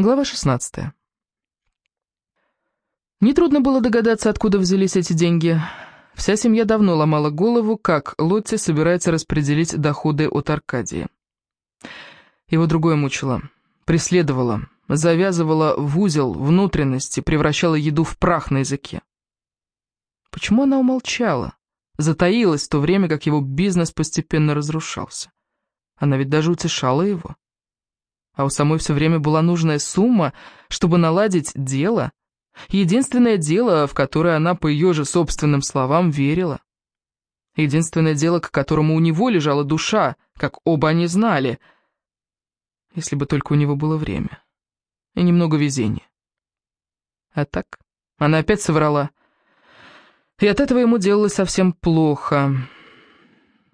Глава 16. Нетрудно было догадаться, откуда взялись эти деньги. Вся семья давно ломала голову, как Лотти собирается распределить доходы от Аркадии. Его другое мучило, преследовало, завязывало в узел внутренности, превращало еду в прах на языке. Почему она умолчала? Затаилась в то время, как его бизнес постепенно разрушался. Она ведь даже утешала его а у самой все время была нужная сумма, чтобы наладить дело. Единственное дело, в которое она, по ее же собственным словам, верила. Единственное дело, к которому у него лежала душа, как оба они знали. Если бы только у него было время. И немного везения. А так, она опять соврала. И от этого ему делалось совсем плохо.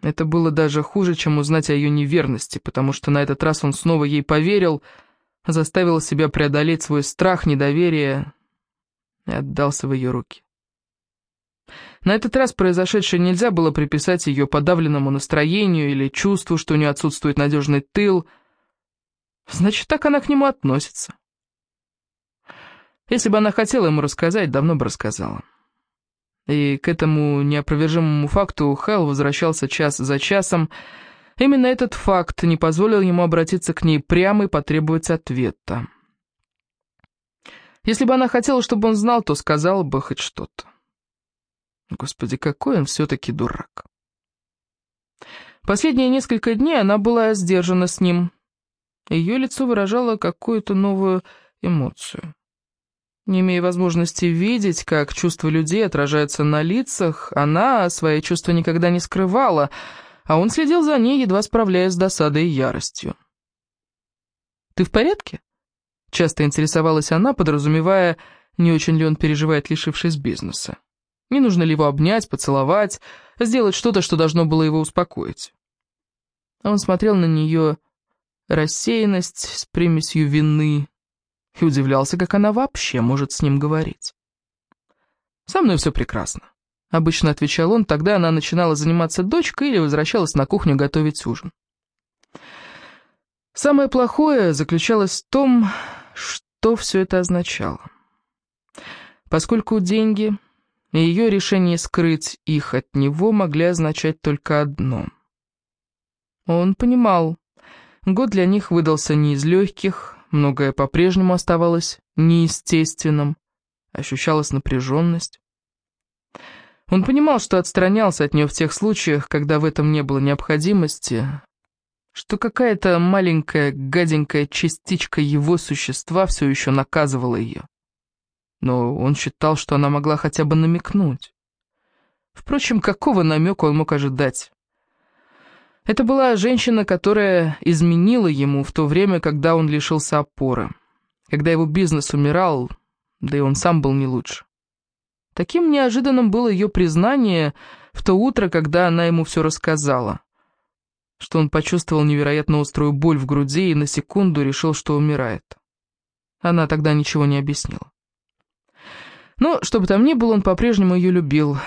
Это было даже хуже, чем узнать о ее неверности, потому что на этот раз он снова ей поверил, заставил себя преодолеть свой страх, недоверие и отдался в ее руки. На этот раз произошедшее нельзя было приписать ее подавленному настроению или чувству, что у нее отсутствует надежный тыл. Значит, так она к нему относится. Если бы она хотела ему рассказать, давно бы рассказала. И к этому неопровержимому факту Хэл возвращался час за часом. Именно этот факт не позволил ему обратиться к ней прямо и потребовать ответа. Если бы она хотела, чтобы он знал, то сказала бы хоть что-то. Господи, какой он все-таки дурак. Последние несколько дней она была сдержана с ним. Ее лицо выражало какую-то новую эмоцию. Не имея возможности видеть, как чувства людей отражаются на лицах, она свои чувства никогда не скрывала, а он следил за ней, едва справляясь с досадой и яростью. «Ты в порядке?» — часто интересовалась она, подразумевая, не очень ли он переживает, лишившись бизнеса. Не нужно ли его обнять, поцеловать, сделать что-то, что должно было его успокоить. Он смотрел на нее рассеянность с примесью вины, и удивлялся, как она вообще может с ним говорить. «Со мной все прекрасно», — обычно отвечал он, тогда она начинала заниматься дочкой или возвращалась на кухню готовить ужин. Самое плохое заключалось в том, что все это означало. Поскольку деньги и ее решение скрыть их от него могли означать только одно. Он понимал, год для них выдался не из легких, многое по-прежнему оставалось неестественным, ощущалась напряженность. Он понимал, что отстранялся от нее в тех случаях, когда в этом не было необходимости, что какая-то маленькая гаденькая частичка его существа все еще наказывала ее. Но он считал, что она могла хотя бы намекнуть. Впрочем, какого намека он мог ожидать? Это была женщина, которая изменила ему в то время, когда он лишился опоры. Когда его бизнес умирал, да и он сам был не лучше. Таким неожиданным было ее признание в то утро, когда она ему все рассказала. Что он почувствовал невероятно острую боль в груди и на секунду решил, что умирает. Она тогда ничего не объяснила. Но, что бы там ни было, он по-прежнему ее любил.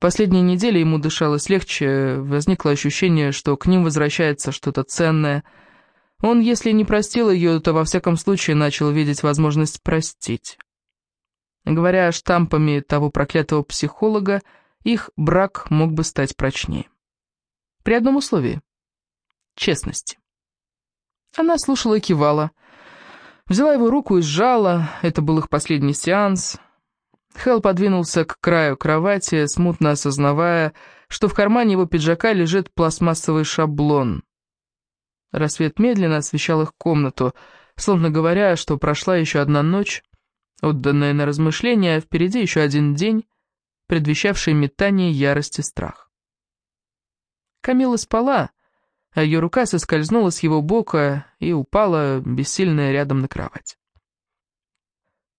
Последние недели ему дышалось легче, возникло ощущение, что к ним возвращается что-то ценное. Он, если не простил ее, то во всяком случае начал видеть возможность простить. Говоря штампами того проклятого психолога, их брак мог бы стать прочнее. При одном условии — честности. Она слушала и кивала. Взяла его руку и сжала, это был их последний сеанс — Хелл подвинулся к краю кровати, смутно осознавая, что в кармане его пиджака лежит пластмассовый шаблон. Рассвет медленно освещал их комнату, словно говоря, что прошла еще одна ночь, отданная на размышления, а впереди еще один день, предвещавший метание ярости страх. Камила спала, а ее рука соскользнула с его бока и упала, бессильная, рядом на кровать.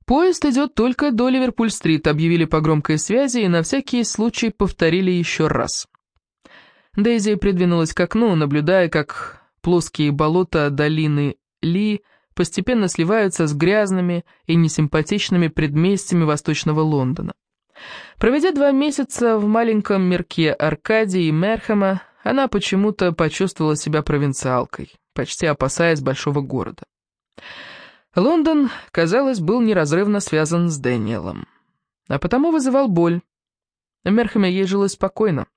«Поезд идет только до Ливерпуль-стрит», — объявили по громкой связи и на всякий случай повторили еще раз. Дейзи придвинулась к окну, наблюдая, как плоские болота долины Ли постепенно сливаются с грязными и несимпатичными предместьями восточного Лондона. Проведя два месяца в маленьком мирке Аркадии и Мерхема, она почему-то почувствовала себя провинциалкой, почти опасаясь большого города. Лондон, казалось, был неразрывно связан с Дэниелом, а потому вызывал боль. Мерхаме ей жилось спокойно.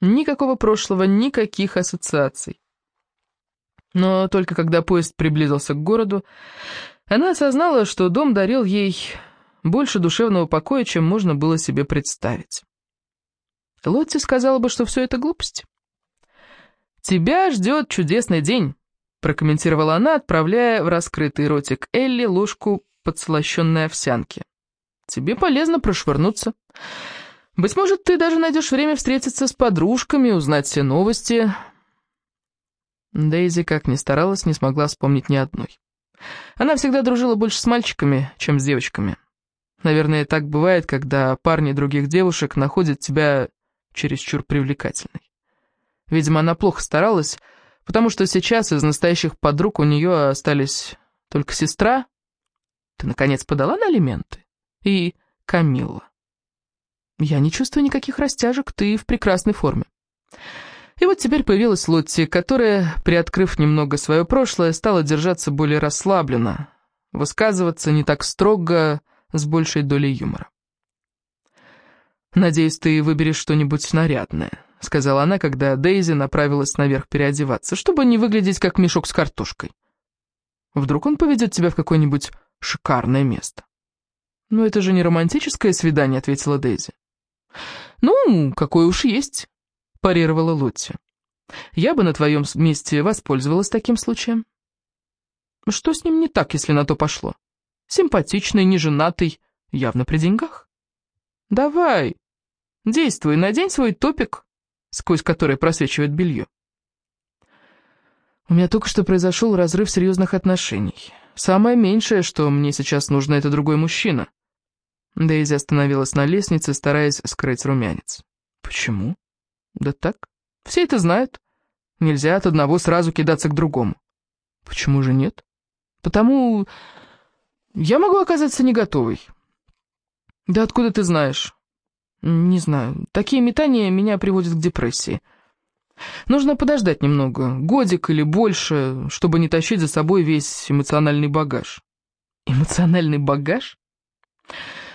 Никакого прошлого, никаких ассоциаций. Но только когда поезд приблизился к городу, она осознала, что дом дарил ей больше душевного покоя, чем можно было себе представить. Лотти сказала бы, что все это глупость. «Тебя ждет чудесный день», — прокомментировала она, отправляя в раскрытый ротик Элли ложку подслащенной овсянки. «Тебе полезно прошвырнуться. Быть может, ты даже найдешь время встретиться с подружками, узнать все новости». Дейзи, как ни старалась, не смогла вспомнить ни одной. Она всегда дружила больше с мальчиками, чем с девочками. Наверное, так бывает, когда парни других девушек находят тебя чересчур привлекательной. Видимо, она плохо старалась, потому что сейчас из настоящих подруг у нее остались только сестра. Ты, наконец, подала на алименты? И Камилла. Я не чувствую никаких растяжек, ты в прекрасной форме. И вот теперь появилась Лотти, которая, приоткрыв немного свое прошлое, стала держаться более расслабленно, высказываться не так строго, с большей долей юмора. «Надеюсь, ты выберешь что-нибудь нарядное», — сказала она, когда Дейзи направилась наверх переодеваться, чтобы не выглядеть как мешок с картошкой. «Вдруг он поведет тебя в какое-нибудь шикарное место?» «Ну, это же не романтическое свидание», — ответила Дейзи. «Ну, какое уж есть», — парировала Лотти. «Я бы на твоем месте воспользовалась таким случаем». «Что с ним не так, если на то пошло? Симпатичный, неженатый, явно при деньгах». «Давай, Действуй, надень свой топик, сквозь который просвечивает белье. У меня только что произошел разрыв серьезных отношений. Самое меньшее, что мне сейчас нужно, это другой мужчина. Дейзи остановилась на лестнице, стараясь скрыть румянец. Почему? Да так. Все это знают. Нельзя от одного сразу кидаться к другому. Почему же нет? Потому я могу оказаться не готовой. Да откуда ты знаешь? Не знаю, такие метания меня приводят к депрессии. Нужно подождать немного, годик или больше, чтобы не тащить за собой весь эмоциональный багаж. Эмоциональный багаж?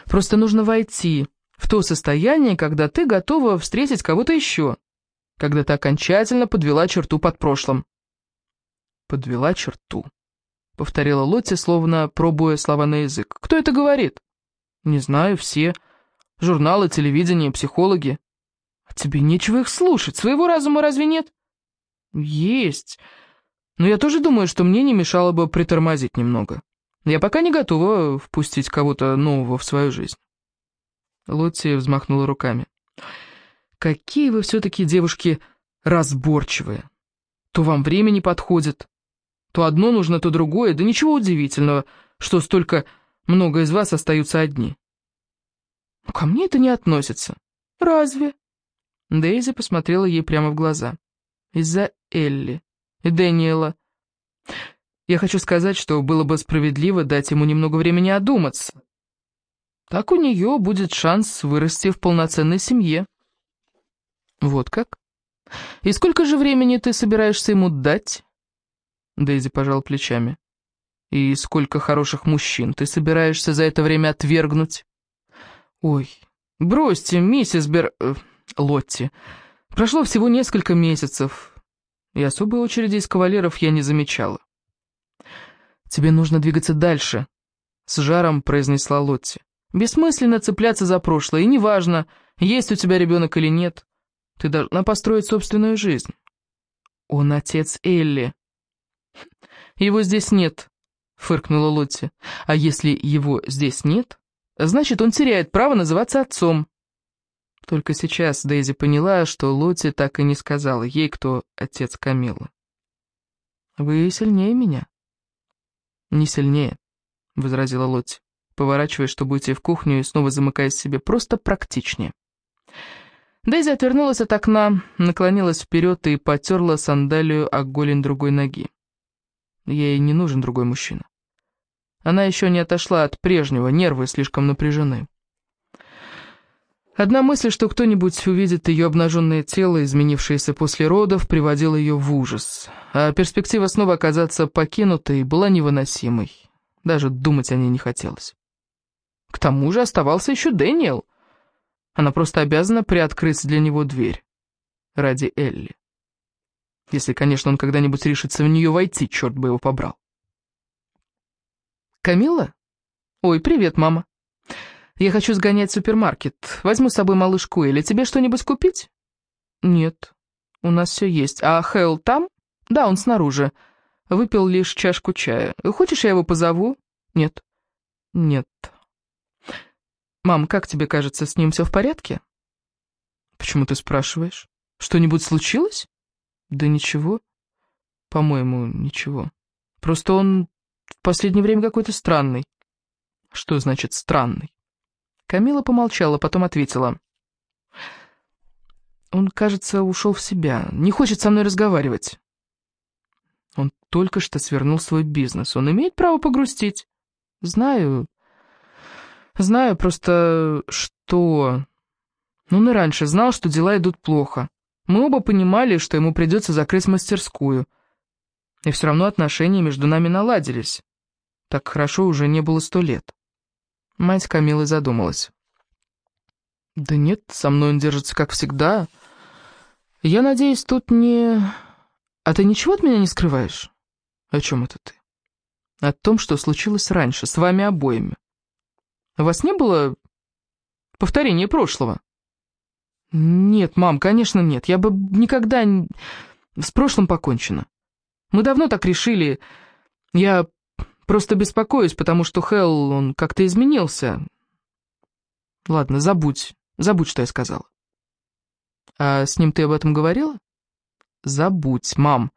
Просто нужно войти в то состояние, когда ты готова встретить кого-то еще, когда ты окончательно подвела черту под прошлым. «Подвела черту», — повторила Лотти, словно пробуя слова на язык. «Кто это говорит?» «Не знаю, все». Журналы, телевидение, психологи. А тебе нечего их слушать, своего разума разве нет? Есть. Но я тоже думаю, что мне не мешало бы притормозить немного. Я пока не готова впустить кого-то нового в свою жизнь. Лотти взмахнула руками. «Какие вы все-таки девушки разборчивые. То вам время не подходит, то одно нужно, то другое, да ничего удивительного, что столько много из вас остаются одни. «Но ко мне это не относится». «Разве?» Дейзи посмотрела ей прямо в глаза. «Из-за Элли и Дэниела. Я хочу сказать, что было бы справедливо дать ему немного времени одуматься. Так у нее будет шанс вырасти в полноценной семье». «Вот как? И сколько же времени ты собираешься ему дать?» Дейзи пожал плечами. «И сколько хороших мужчин ты собираешься за это время отвергнуть?» «Ой, бросьте, миссис Бер... Э, Лотти. Прошло всего несколько месяцев, и особой очереди из кавалеров я не замечала». «Тебе нужно двигаться дальше», — с жаром произнесла Лотти. «Бессмысленно цепляться за прошлое, и неважно, есть у тебя ребенок или нет. Ты должна построить собственную жизнь». «Он отец Элли». «Его здесь нет», — фыркнула Лотти. «А если его здесь нет, Значит, он теряет право называться отцом. Только сейчас Дейзи поняла, что Лотти так и не сказала ей, кто отец Камилы. «Вы сильнее меня?» «Не сильнее», — возразила Лотти, поворачиваясь, чтобы уйти в кухню и снова замыкаясь себе, просто практичнее. Дейзи отвернулась от окна, наклонилась вперед и потерла сандалию о голень другой ноги. Ей не нужен другой мужчина. Она еще не отошла от прежнего, нервы слишком напряжены. Одна мысль, что кто-нибудь увидит ее обнаженное тело, изменившееся после родов, приводила ее в ужас, а перспектива снова оказаться покинутой была невыносимой. Даже думать о ней не хотелось. К тому же оставался еще Дэниел. Она просто обязана приоткрыть для него дверь. Ради Элли. Если, конечно, он когда-нибудь решится в нее войти, черт бы его побрал. «Камилла? Ой, привет, мама. Я хочу сгонять в супермаркет. Возьму с собой малышку или тебе что-нибудь купить?» «Нет, у нас все есть. А Хэл там?» «Да, он снаружи. Выпил лишь чашку чая. Хочешь, я его позову?» «Нет». «Нет». «Мам, как тебе кажется, с ним все в порядке?» «Почему ты спрашиваешь? Что-нибудь случилось?» «Да ничего. По-моему, ничего. Просто он в последнее время какой-то странный». «Что значит странный?» Камила помолчала, потом ответила. «Он, кажется, ушел в себя. Не хочет со мной разговаривать». Он только что свернул свой бизнес. Он имеет право погрустить. Знаю. Знаю просто, что... Он и раньше знал, что дела идут плохо. Мы оба понимали, что ему придется закрыть мастерскую. И все равно отношения между нами наладились. Так хорошо уже не было сто лет. Мать Камилы задумалась. «Да нет, со мной он держится как всегда. Я надеюсь, тут не...» «А ты ничего от меня не скрываешь?» «О чем это ты?» «О том, что случилось раньше, с вами обоими. У вас не было повторения прошлого?» «Нет, мам, конечно нет. Я бы никогда... С прошлым покончено. Мы давно так решили. Я просто беспокоюсь, потому что Хелл, он как-то изменился. Ладно, забудь. Забудь, что я сказала». «А с ним ты об этом говорила?» Забудь, мам.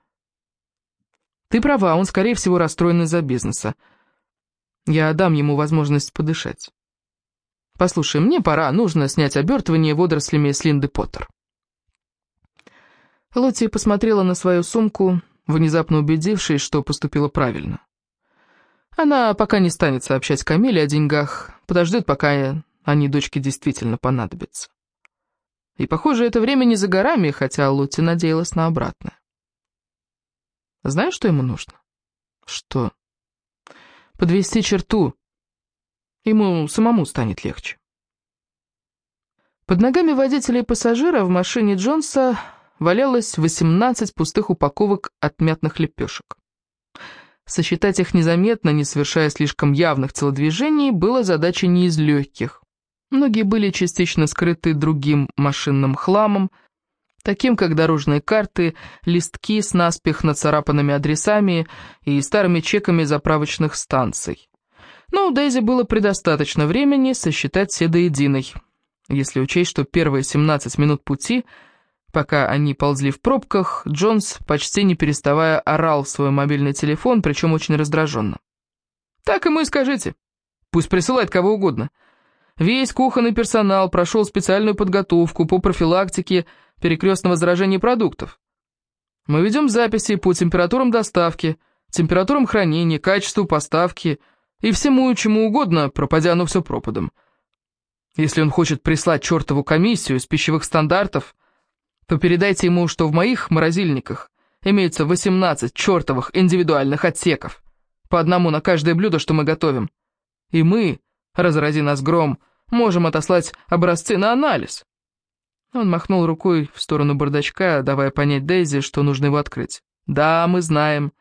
Ты права, он, скорее всего, расстроен из-за бизнеса. Я дам ему возможность подышать. Послушай, мне пора, нужно снять обертывание водорослями с Линды Поттер. Лотти посмотрела на свою сумку, внезапно убедившись, что поступила правильно. Она пока не станет сообщать Камиле о деньгах, подождет, пока они дочке действительно понадобятся. И, похоже, это время не за горами, хотя Лути надеялась на обратное. Знаешь, что ему нужно? Что? Подвести черту. Ему самому станет легче. Под ногами водителя и пассажира в машине Джонса валялось 18 пустых упаковок отмятных лепешек. Сосчитать их незаметно, не совершая слишком явных телодвижений, было задачей не из легких. Многие были частично скрыты другим машинным хламом, таким как дорожные карты, листки с наспех нацарапанными адресами и старыми чеками заправочных станций. Но у Дейзи было предостаточно времени сосчитать все до единой, если учесть, что первые 17 минут пути, пока они ползли в пробках, Джонс, почти не переставая, орал в свой мобильный телефон, причем очень раздраженно. «Так ему и скажите. Пусть присылает кого угодно». Весь кухонный персонал прошел специальную подготовку по профилактике перекрестного заражения продуктов. Мы ведем записи по температурам доставки, температурам хранения, качеству поставки и всему, чему угодно, пропадя оно все пропадом. Если он хочет прислать чертову комиссию из пищевых стандартов, то передайте ему, что в моих морозильниках имеется 18 чертовых индивидуальных отсеков, по одному на каждое блюдо, что мы готовим. И мы, разрази нас гром, Можем отослать образцы на анализ». Он махнул рукой в сторону бардачка, давая понять Дейзи, что нужно его открыть. «Да, мы знаем.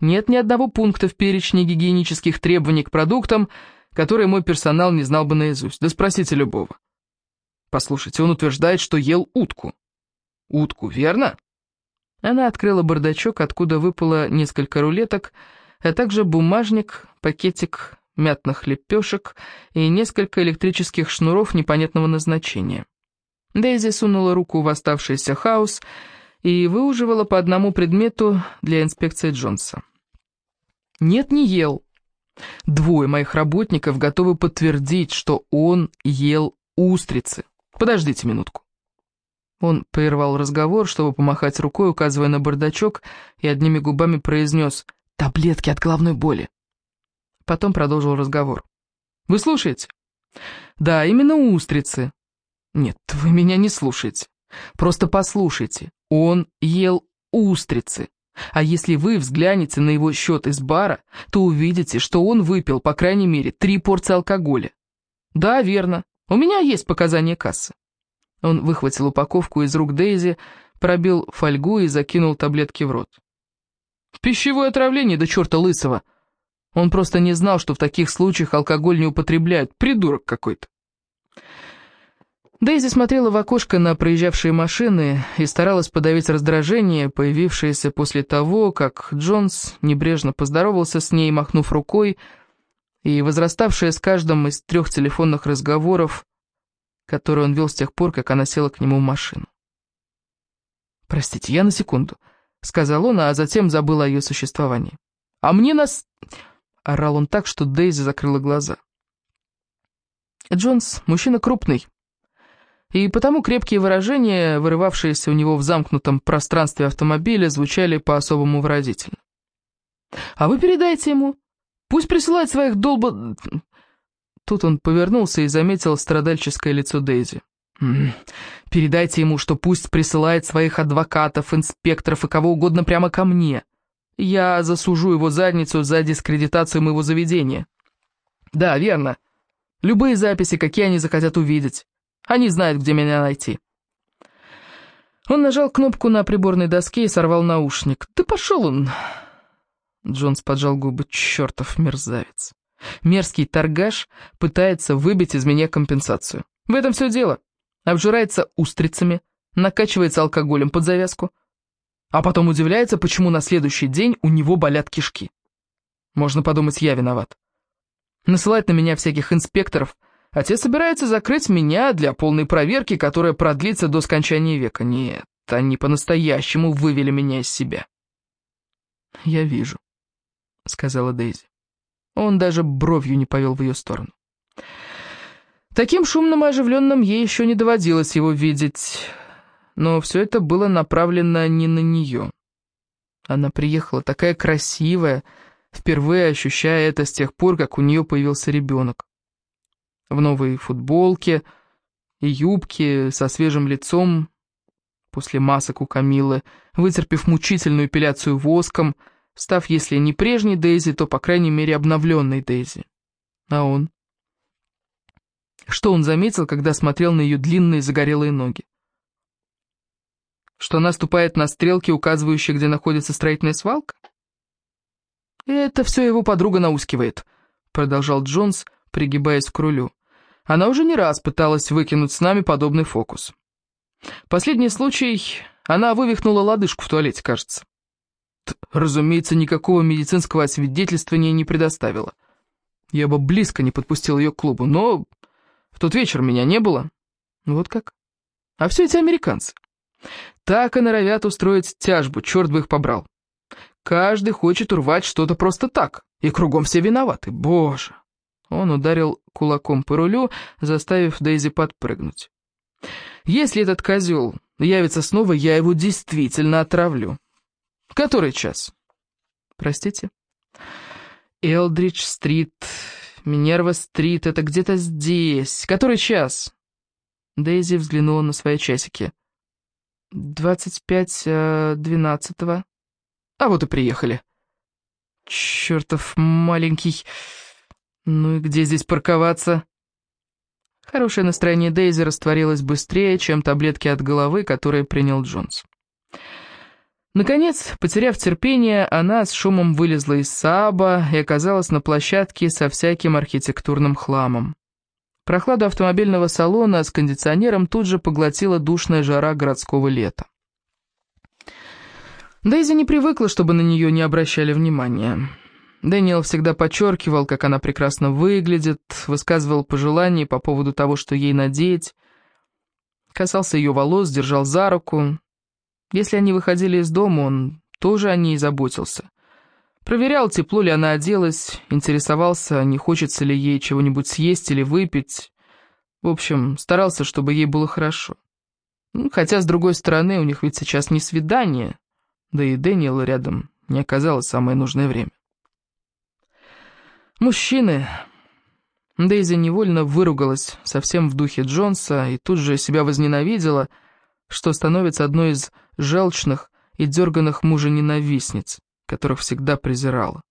Нет ни одного пункта в перечне гигиенических требований к продуктам, которые мой персонал не знал бы наизусть. Да спросите любого. Послушайте, он утверждает, что ел утку. Утку, верно?» Она открыла бардачок, откуда выпало несколько рулеток, а также бумажник, пакетик мятных лепешек и несколько электрических шнуров непонятного назначения. Дейзи сунула руку в оставшийся хаос и выуживала по одному предмету для инспекции Джонса. «Нет, не ел. Двое моих работников готовы подтвердить, что он ел устрицы. Подождите минутку». Он прервал разговор, чтобы помахать рукой, указывая на бардачок, и одними губами произнес «таблетки от головной боли». Потом продолжил разговор. «Вы слушаете?» «Да, именно устрицы». «Нет, вы меня не слушаете. Просто послушайте. Он ел устрицы. А если вы взглянете на его счет из бара, то увидите, что он выпил, по крайней мере, три порции алкоголя. Да, верно. У меня есть показания кассы. Он выхватил упаковку из рук Дейзи, пробил фольгу и закинул таблетки в рот. Пищевое отравление до черта лысого. Он просто не знал, что в таких случаях алкоголь не употребляют. Придурок какой-то. Дейзи смотрела в окошко на проезжавшие машины и старалась подавить раздражение, появившееся после того, как Джонс небрежно поздоровался с ней, махнув рукой, и возраставшее с каждым из трех телефонных разговоров, которые он вел с тех пор, как она села к нему в машину. «Простите, я на секунду», — сказал он, а затем забыл о ее существовании. «А мне нас...» — орал он так, что Дейзи закрыла глаза. Джонс — мужчина крупный, и потому крепкие выражения, вырывавшиеся у него в замкнутом пространстве автомобиля, звучали по-особому выразительно. «А вы передайте ему. Пусть присылает своих долба...» Тут он повернулся и заметил страдальческое лицо Дейзи. «Передайте ему, что пусть присылает своих адвокатов, инспекторов и кого угодно прямо ко мне. Я засужу его задницу за дискредитацию моего заведения. Да, верно. Любые записи, какие они захотят увидеть. Они знают, где меня найти». Он нажал кнопку на приборной доске и сорвал наушник. «Ты пошел он!» Джонс поджал губы. «Чертов мерзавец! Мерзкий торгаш пытается выбить из меня компенсацию. В этом все дело. Обжирается устрицами, накачивается алкоголем под завязку, а потом удивляется, почему на следующий день у него болят кишки. Можно подумать, я виноват. Насылает на меня всяких инспекторов, а те собираются закрыть меня для полной проверки, которая продлится до скончания века. Нет, они по-настоящему вывели меня из себя. «Я вижу», — сказала Дейзи. Он даже бровью не повел в ее сторону. Таким шумным и оживленным ей еще не доводилось его видеть, но все это было направлено не на нее. Она приехала такая красивая, впервые ощущая это с тех пор, как у нее появился ребенок в новой футболке и юбке, со свежим лицом, после масок у Камилы, вытерпев мучительную эпиляцию воском, став, если не прежней Дейзи, то, по крайней мере, обновленной Дейзи. А он? Что он заметил, когда смотрел на ее длинные загорелые ноги? Что она ступает на стрелки, указывающие, где находится строительная свалка? «Это все его подруга наускивает», — продолжал Джонс, пригибаясь к рулю. Она уже не раз пыталась выкинуть с нами подобный фокус. Последний случай, она вывихнула лодыжку в туалете, кажется. Разумеется, никакого медицинского освидетельствования не предоставила. Я бы близко не подпустил ее к клубу, но в тот вечер меня не было. Вот как. А все эти американцы. Так и норовят устроить тяжбу, черт бы их побрал. Каждый хочет урвать что-то просто так, и кругом все виноваты. Боже. Он ударил кулаком по рулю, заставив Дейзи подпрыгнуть. «Если этот козел явится снова, я его действительно отравлю». «Который час?» «Простите?» «Элдридж-стрит, Минерва-стрит, это где-то здесь. Который час?» Дейзи взглянула на свои часики. «Двадцать пять э, двенадцатого». «А вот и приехали». «Чертов маленький...» «Ну и где здесь парковаться?» Хорошее настроение Дейзи растворилось быстрее, чем таблетки от головы, которые принял Джонс. Наконец, потеряв терпение, она с шумом вылезла из Сааба и оказалась на площадке со всяким архитектурным хламом. Прохладу автомобильного салона с кондиционером тут же поглотила душная жара городского лета. Дейзи не привыкла, чтобы на нее не обращали внимания. Дэниел всегда подчеркивал, как она прекрасно выглядит, высказывал пожелания по поводу того, что ей надеть, касался ее волос, держал за руку. Если они выходили из дома, он тоже о ней заботился. Проверял, тепло ли она оделась, интересовался, не хочется ли ей чего-нибудь съесть или выпить. В общем, старался, чтобы ей было хорошо. Ну, хотя, с другой стороны, у них ведь сейчас не свидание, да и Дэниела рядом не оказалось самое нужное время. Мужчины. Дейзи невольно выругалась, совсем в духе Джонса, и тут же себя возненавидела, что становится одной из желчных и дерганных мужа-ненавистниц, которых всегда презирала.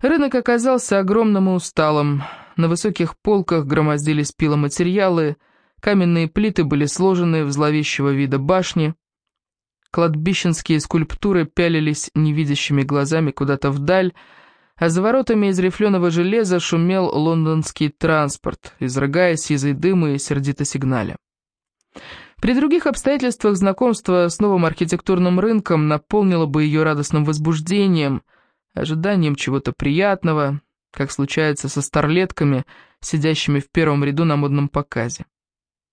Рынок оказался огромным и усталым. На высоких полках громоздились пиломатериалы, каменные плиты были сложены в зловещего вида башни, кладбищенские скульптуры пялились невидящими глазами куда-то вдаль, а за воротами из рифленого железа шумел лондонский транспорт, изрыгая сизый дым и сердито сигналя. При других обстоятельствах знакомство с новым архитектурным рынком наполнило бы ее радостным возбуждением, ожиданием чего-то приятного, как случается со старлетками, сидящими в первом ряду на модном показе.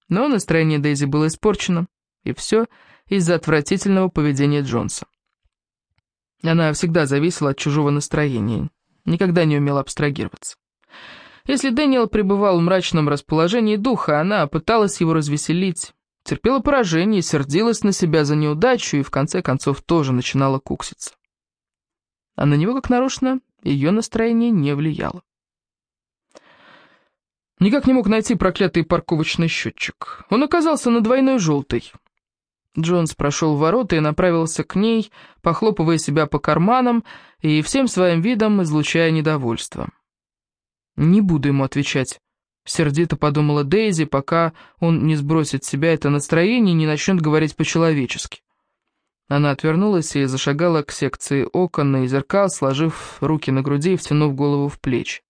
Но настроение Дейзи было испорчено, и все из-за отвратительного поведения Джонса. Она всегда зависела от чужого настроения, никогда не умела абстрагироваться. Если Дэниел пребывал в мрачном расположении духа, она пыталась его развеселить, терпела поражение, сердилась на себя за неудачу и в конце концов тоже начинала кукситься. А на него, как нарочно, ее настроение не влияло. Никак не мог найти проклятый парковочный счетчик. Он оказался на двойной желтой. Джонс прошел ворота и направился к ней, похлопывая себя по карманам и всем своим видом излучая недовольство. «Не буду ему отвечать», — сердито подумала Дейзи, пока он не сбросит с себя это настроение и не начнет говорить по-человечески. Она отвернулась и зашагала к секции окон и зеркал, сложив руки на груди и втянув голову в плечи.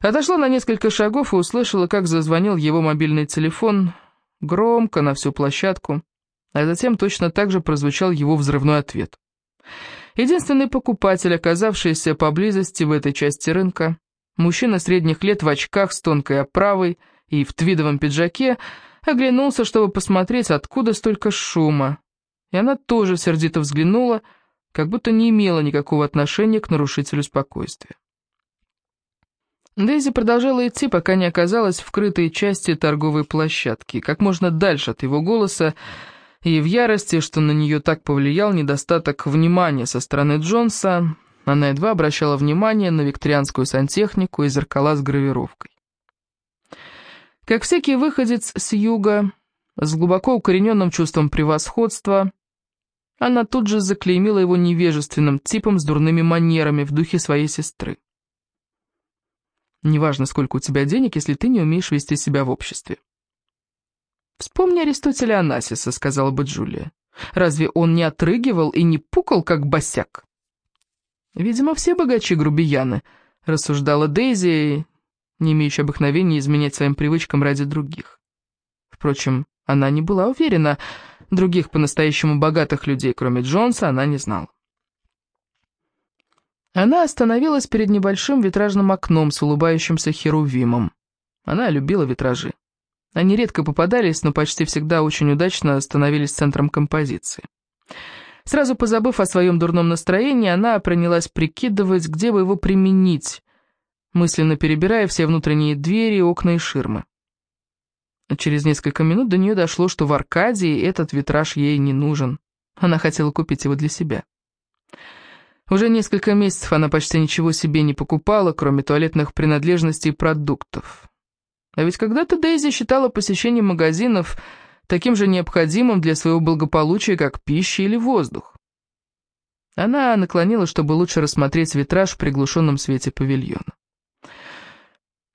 Отошла на несколько шагов и услышала, как зазвонил его мобильный телефон, громко, на всю площадку а затем точно так же прозвучал его взрывной ответ. Единственный покупатель, оказавшийся поблизости в этой части рынка, мужчина средних лет в очках с тонкой оправой и в твидовом пиджаке, оглянулся, чтобы посмотреть, откуда столько шума. И она тоже сердито взглянула, как будто не имела никакого отношения к нарушителю спокойствия. Дейзи продолжала идти, пока не оказалась в крытой части торговой площадки, как можно дальше от его голоса, и в ярости, что на нее так повлиял недостаток внимания со стороны Джонса, она едва обращала внимание на викторианскую сантехнику и зеркала с гравировкой. Как всякий выходец с юга, с глубоко укорененным чувством превосходства, она тут же заклеймила его невежественным типом с дурными манерами в духе своей сестры. «Неважно, сколько у тебя денег, если ты не умеешь вести себя в обществе. «Вспомни Аристотеля Анасиса», — сказала бы Джулия. «Разве он не отрыгивал и не пукал, как босяк?» «Видимо, все богачи грубияны», — рассуждала Дейзи, не имеющая обыкновения изменять своим привычкам ради других. Впрочем, она не была уверена, других по-настоящему богатых людей, кроме Джонса, она не знала. Она остановилась перед небольшим витражным окном с улыбающимся херувимом. Она любила витражи. Они редко попадались, но почти всегда очень удачно становились центром композиции. Сразу позабыв о своем дурном настроении, она принялась прикидывать, где бы его применить, мысленно перебирая все внутренние двери, окна и ширмы. Через несколько минут до нее дошло, что в Аркадии этот витраж ей не нужен. Она хотела купить его для себя. Уже несколько месяцев она почти ничего себе не покупала, кроме туалетных принадлежностей и продуктов. А ведь когда-то Дейзи считала посещение магазинов таким же необходимым для своего благополучия, как пища или воздух. Она наклонилась, чтобы лучше рассмотреть витраж в приглушенном свете павильона.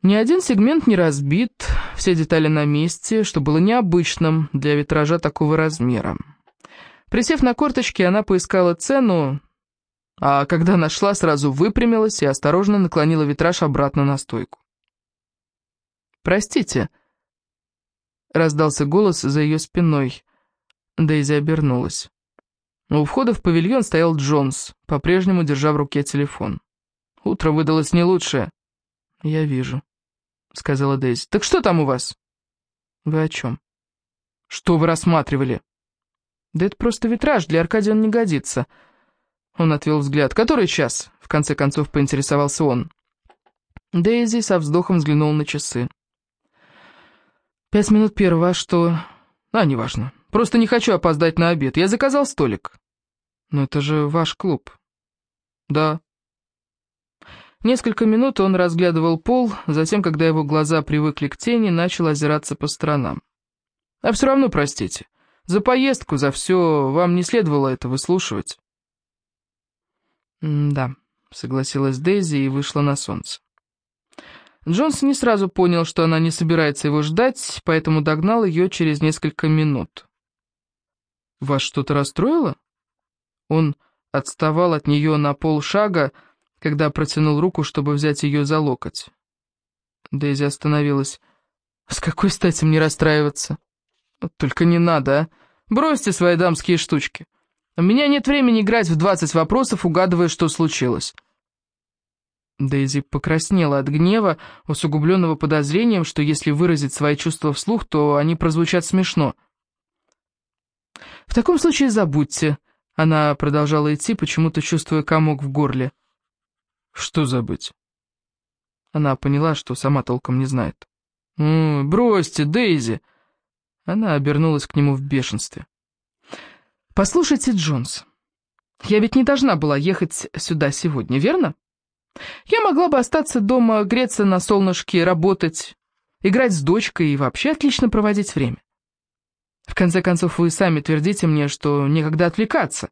Ни один сегмент не разбит, все детали на месте, что было необычным для витража такого размера. Присев на корточки, она поискала цену, а когда нашла, сразу выпрямилась и осторожно наклонила витраж обратно на стойку. «Простите», — раздался голос за ее спиной. Дейзи обернулась. У входа в павильон стоял Джонс, по-прежнему держа в руке телефон. Утро выдалось не лучшее. «Я вижу», — сказала Дейзи. «Так что там у вас?» «Вы о чем?» «Что вы рассматривали?» «Да это просто витраж, для Аркадия он не годится». Он отвел взгляд. «Который час?» — в конце концов поинтересовался он. Дейзи со вздохом взглянул на часы. «Пять минут первого, а что?» «А, неважно. Просто не хочу опоздать на обед. Я заказал столик». «Но это же ваш клуб». «Да». Несколько минут он разглядывал пол, затем, когда его глаза привыкли к тени, начал озираться по сторонам. «А все равно, простите, За поездку, за все, вам не следовало это выслушивать». «Да», — согласилась Дейзи и вышла на солнце. Джонс не сразу понял, что она не собирается его ждать, поэтому догнал ее через несколько минут. «Вас что-то расстроило?» Он отставал от нее на полшага, когда протянул руку, чтобы взять ее за локоть. Дейзи остановилась. «С какой стати мне расстраиваться?» «Только не надо, а! Бросьте свои дамские штучки. У меня нет времени играть в двадцать вопросов, угадывая, что случилось». Дейзи покраснела от гнева, усугубленного подозрением, что если выразить свои чувства вслух, то они прозвучат смешно. «В таком случае забудьте», — она продолжала идти, почему-то чувствуя комок в горле. «Что забыть?» Она поняла, что сама толком не знает. «М бросьте, Дейзи!» Она обернулась к нему в бешенстве. «Послушайте, Джонс, я ведь не должна была ехать сюда сегодня, верно? Я могла бы остаться дома, греться на солнышке, работать, играть с дочкой и вообще отлично проводить время. В конце концов, вы сами твердите мне, что некогда отвлекаться.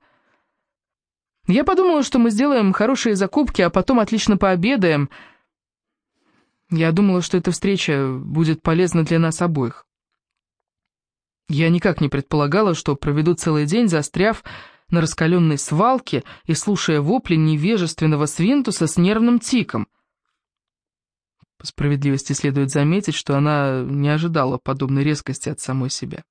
Я подумала, что мы сделаем хорошие закупки, а потом отлично пообедаем. Я думала, что эта встреча будет полезна для нас обоих. Я никак не предполагала, что проведу целый день, застряв на раскаленной свалке и слушая вопли невежественного свинтуса с нервным тиком. По справедливости следует заметить, что она не ожидала подобной резкости от самой себя.